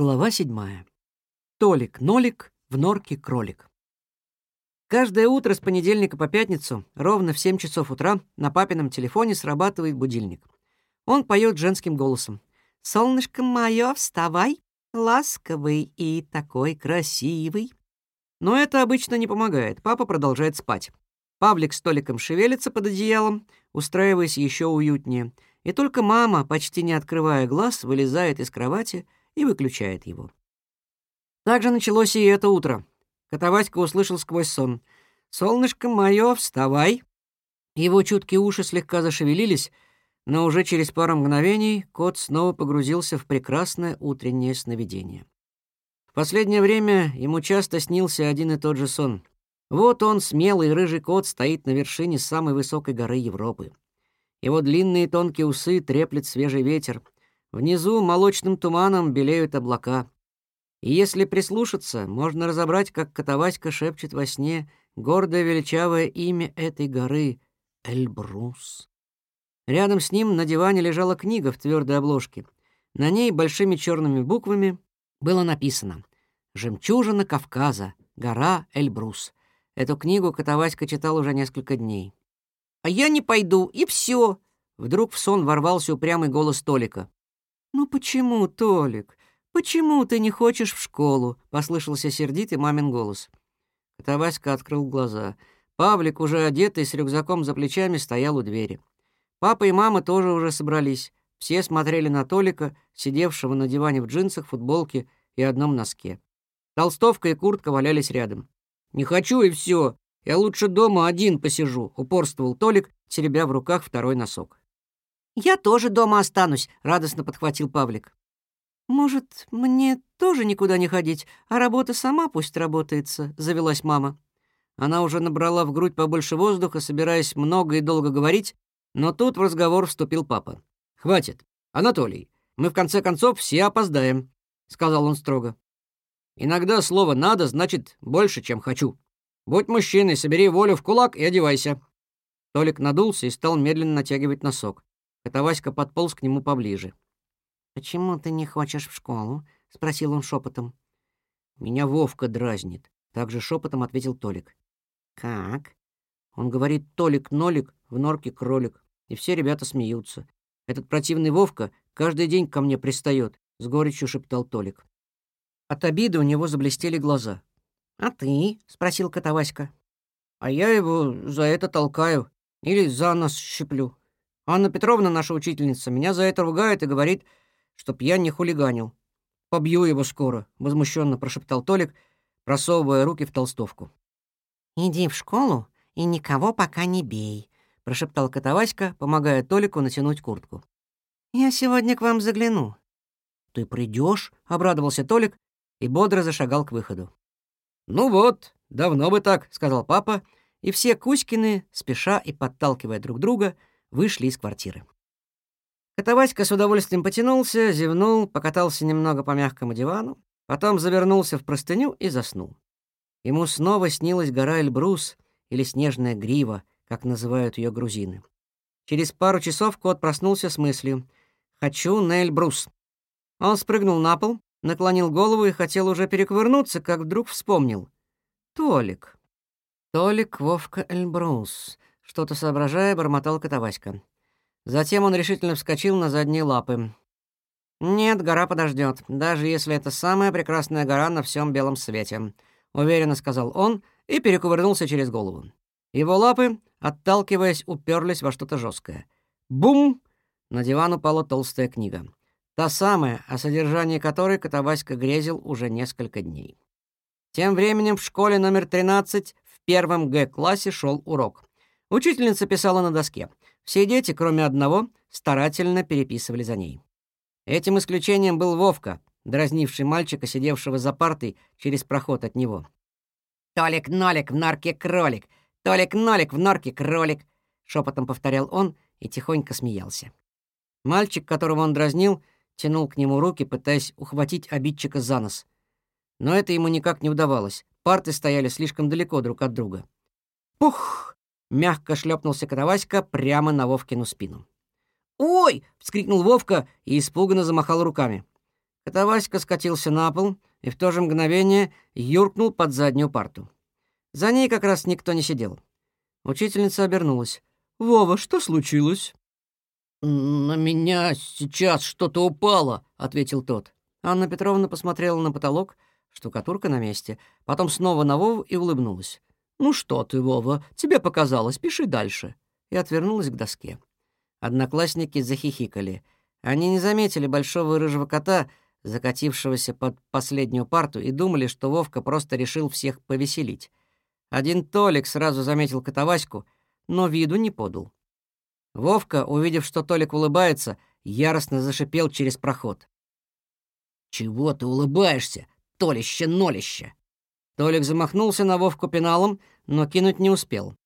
Глава седьмая. Толик-нолик, в норке кролик. Каждое утро с понедельника по пятницу, ровно в 7 часов утра, на папином телефоне срабатывает будильник. Он поет женским голосом. «Солнышко мое, вставай, ласковый и такой красивый». Но это обычно не помогает, папа продолжает спать. Павлик с Толиком шевелится под одеялом, устраиваясь еще уютнее, и только мама, почти не открывая глаз, вылезает из кровати — и выключает его. Так же началось и это утро. Котоваська услышал сквозь сон. «Солнышко мое, вставай!» Его чуткие уши слегка зашевелились, но уже через пару мгновений кот снова погрузился в прекрасное утреннее сновидение. В последнее время ему часто снился один и тот же сон. Вот он, смелый рыжий кот, стоит на вершине самой высокой горы Европы. Его длинные тонкие усы треплет свежий ветер — Внизу молочным туманом белеют облака. И если прислушаться, можно разобрать, как Котоваська шепчет во сне гордое величавое имя этой горы — Эльбрус. Рядом с ним на диване лежала книга в твердой обложке. На ней большими черными буквами было написано «Жемчужина Кавказа, гора Эльбрус». Эту книгу Котоваська читал уже несколько дней. «А я не пойду, и все!» Вдруг в сон ворвался упрямый голос Толика. «Ну почему, Толик? Почему ты не хочешь в школу?» — послышался сердитый мамин голос. Котоваська открыл глаза. Павлик, уже одетый, с рюкзаком за плечами, стоял у двери. Папа и мама тоже уже собрались. Все смотрели на Толика, сидевшего на диване в джинсах, футболке и одном носке. Толстовка и куртка валялись рядом. «Не хочу, и все. Я лучше дома один посижу», — упорствовал Толик, теребя в руках второй носок. «Я тоже дома останусь», — радостно подхватил Павлик. «Может, мне тоже никуда не ходить, а работа сама пусть работается», — завелась мама. Она уже набрала в грудь побольше воздуха, собираясь много и долго говорить, но тут в разговор вступил папа. «Хватит. Анатолий, мы в конце концов все опоздаем», — сказал он строго. «Иногда слово «надо» значит больше, чем «хочу». Будь мужчиной, собери волю в кулак и одевайся». Толик надулся и стал медленно натягивать носок. Котоваська подполз к нему поближе. «Почему ты не хочешь в школу?» — спросил он шепотом. «Меня Вовка дразнит», — также шепотом ответил Толик. «Как?» Он говорит «Толик-нолик», в норке кролик, и все ребята смеются. Этот противный Вовка каждый день ко мне пристает, с горечью шептал Толик. От обиды у него заблестели глаза. «А ты?» — спросил Котоваська. «А я его за это толкаю или за нос щеплю», Анна Петровна, наша учительница, меня за это ругает и говорит, чтоб я не хулиганил. Побью его скоро, возмущенно прошептал Толик, просовывая руки в толстовку. Иди в школу и никого пока не бей, прошептал Котоваська, помогая Толику натянуть куртку. Я сегодня к вам загляну. Ты придешь? обрадовался Толик и бодро зашагал к выходу. Ну вот, давно бы так, сказал папа, и все Кузькины, спеша и подталкивая друг друга, вышли из квартиры. Котоваська с удовольствием потянулся, зевнул, покатался немного по мягкому дивану, потом завернулся в простыню и заснул. Ему снова снилась гора Эльбрус или снежная грива, как называют ее грузины. Через пару часов кот проснулся с мыслью «Хочу на Эльбрус». Он спрыгнул на пол, наклонил голову и хотел уже перекувырнуться, как вдруг вспомнил. «Толик. Толик Вовка Эльбрус. Что-то соображая, бормотал Котоваська. Затем он решительно вскочил на задние лапы. «Нет, гора подождет, даже если это самая прекрасная гора на всем белом свете», — уверенно сказал он и перекувырнулся через голову. Его лапы, отталкиваясь, уперлись во что-то жесткое. Бум! На диван упала толстая книга. Та самая, о содержании которой Котоваська грезил уже несколько дней. Тем временем в школе номер 13 в первом Г-классе шел урок. Учительница писала на доске. Все дети, кроме одного, старательно переписывали за ней. Этим исключением был Вовка, дразнивший мальчика, сидевшего за партой через проход от него. «Толик-нолик в норке кролик! Толик-нолик в норке кролик!» Шепотом повторял он и тихонько смеялся. Мальчик, которого он дразнил, тянул к нему руки, пытаясь ухватить обидчика за нос. Но это ему никак не удавалось. Парты стояли слишком далеко друг от друга. «Пух!» Мягко шлепнулся Котоваська прямо на Вовкину спину. «Ой!» — вскрикнул Вовка и испуганно замахал руками. Котоваська скатился на пол и в то же мгновение юркнул под заднюю парту. За ней как раз никто не сидел. Учительница обернулась. «Вова, что случилось?» «На меня сейчас что-то упало», — ответил тот. Анна Петровна посмотрела на потолок, штукатурка на месте, потом снова на Вову и улыбнулась. «Ну что ты, Вова, тебе показалось, пиши дальше». И отвернулась к доске. Одноклассники захихикали. Они не заметили большого рыжего кота, закатившегося под последнюю парту, и думали, что Вовка просто решил всех повеселить. Один Толик сразу заметил Котоваську, но виду не подал. Вовка, увидев, что Толик улыбается, яростно зашипел через проход. «Чего ты улыбаешься, Толище-нолище?» Толик замахнулся на Вовку пеналом, но кинуть не успел.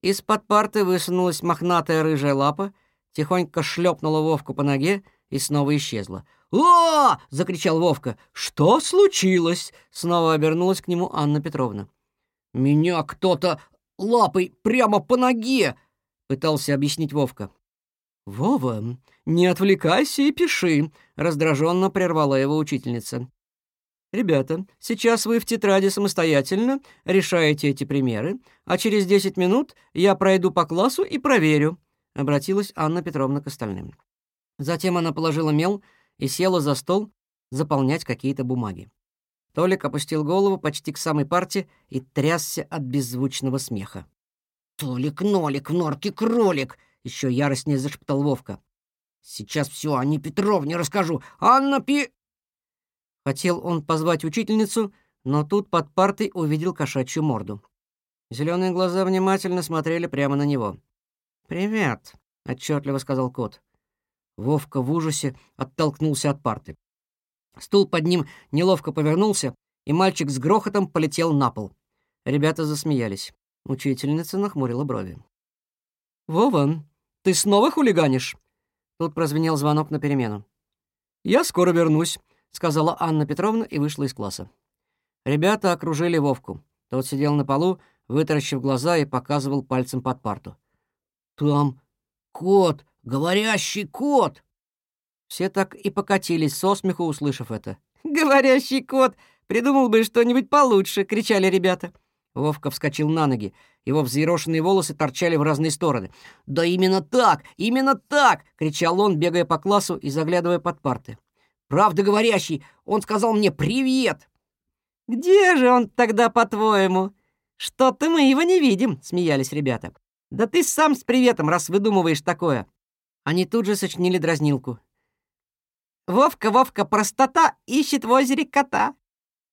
Из-под парты высунулась мохнатая рыжая лапа, тихонько шлепнула Вовку по ноге и снова исчезла. «О!» — закричал Вовка. «Что случилось?» — снова обернулась к нему Анна Петровна. «Меня кто-то лапой прямо по ноге!» — пытался объяснить Вовка. «Вова, не отвлекайся и пиши», — раздраженно прервала его учительница. «Ребята, сейчас вы в тетради самостоятельно решаете эти примеры, а через 10 минут я пройду по классу и проверю», — обратилась Анна Петровна к остальным. Затем она положила мел и села за стол заполнять какие-то бумаги. Толик опустил голову почти к самой парте и трясся от беззвучного смеха. «Толик-нолик, в норке кролик!» — еще яростнее зашептал Вовка. «Сейчас все Анне Петровне расскажу. Анна Пи...» Хотел он позвать учительницу, но тут под партой увидел кошачью морду. Зеленые глаза внимательно смотрели прямо на него. «Привет», — отчетливо сказал кот. Вовка в ужасе оттолкнулся от парты. Стул под ним неловко повернулся, и мальчик с грохотом полетел на пол. Ребята засмеялись. Учительница нахмурила брови. «Вова, ты снова хулиганишь?» Тут прозвенел звонок на перемену. «Я скоро вернусь», сказала Анна Петровна и вышла из класса. Ребята окружили Вовку. Тот сидел на полу, вытаращив глаза и показывал пальцем под парту. «Там кот, говорящий кот!» Все так и покатились со смеху, услышав это. «Говорящий кот! Придумал бы что-нибудь получше!» — кричали ребята. Вовка вскочил на ноги. Его взъерошенные волосы торчали в разные стороны. «Да именно так! Именно так!» — кричал он, бегая по классу и заглядывая под парты. Правда говорящий, он сказал мне «привет». «Где же он тогда, по-твоему?» «Что-то мы его не видим», — смеялись ребята. «Да ты сам с приветом, раз выдумываешь такое». Они тут же сочинили дразнилку. «Вовка, Вовка, простота ищет в озере кота».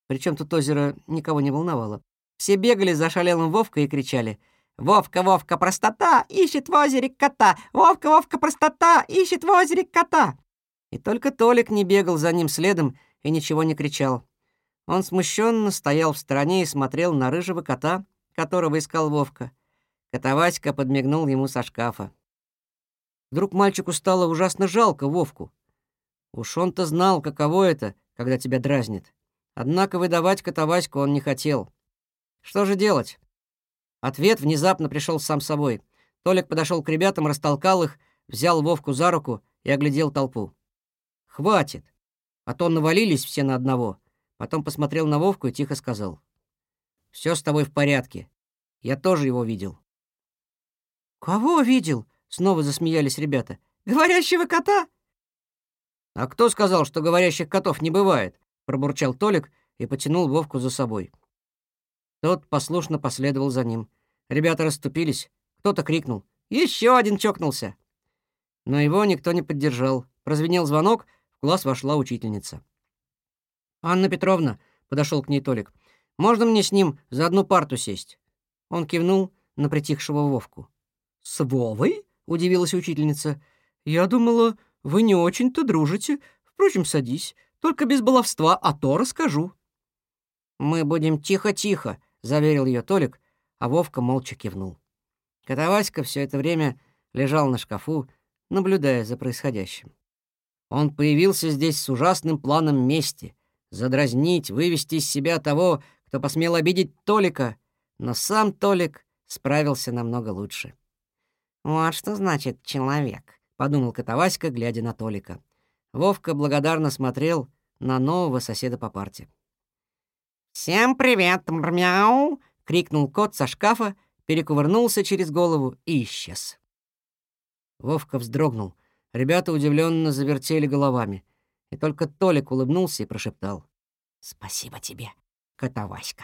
Причем тут озеро никого не волновало. Все бегали за шалелым Вовкой и кричали «Вовка, Вовка, простота ищет в озере кота! Вовка, Вовка, простота ищет в озере кота!» И только Толик не бегал за ним следом и ничего не кричал. Он смущенно стоял в стороне и смотрел на рыжего кота, которого искал Вовка. Котоваська подмигнул ему со шкафа. Вдруг мальчику стало ужасно жалко Вовку. Уж он-то знал, каково это, когда тебя дразнит. Однако выдавать Котоваську он не хотел. Что же делать? Ответ внезапно пришел сам собой. Толик подошел к ребятам, растолкал их, взял Вовку за руку и оглядел толпу. Хватит. А то навалились все на одного. Потом посмотрел на Вовку и тихо сказал. Все с тобой в порядке. Я тоже его видел. Кого видел? Снова засмеялись ребята. Говорящего кота? А кто сказал, что говорящих котов не бывает? Пробурчал Толик и потянул Вовку за собой. Тот послушно последовал за ним. Ребята расступились. Кто-то крикнул. Еще один чокнулся. Но его никто не поддержал. Прозвенел звонок, класс вошла учительница. «Анна Петровна», — подошел к ней Толик, — «можно мне с ним за одну парту сесть?» Он кивнул на притихшего Вовку. «С Вовой?» — удивилась учительница. «Я думала, вы не очень-то дружите. Впрочем, садись. Только без баловства, а то расскажу». «Мы будем тихо-тихо», — заверил ее Толик, а Вовка молча кивнул. Котоваська все это время лежал на шкафу, наблюдая за происходящим. Он появился здесь с ужасным планом мести — задразнить, вывести из себя того, кто посмел обидеть Толика, но сам Толик справился намного лучше. «Вот что значит человек», — подумал Котоваська, глядя на Толика. Вовка благодарно смотрел на нового соседа по парте. «Всем привет, мяу!» — крикнул кот со шкафа, перекувырнулся через голову и исчез. Вовка вздрогнул. Ребята удивленно завертели головами. И только Толик улыбнулся и прошептал. «Спасибо тебе, котоваська».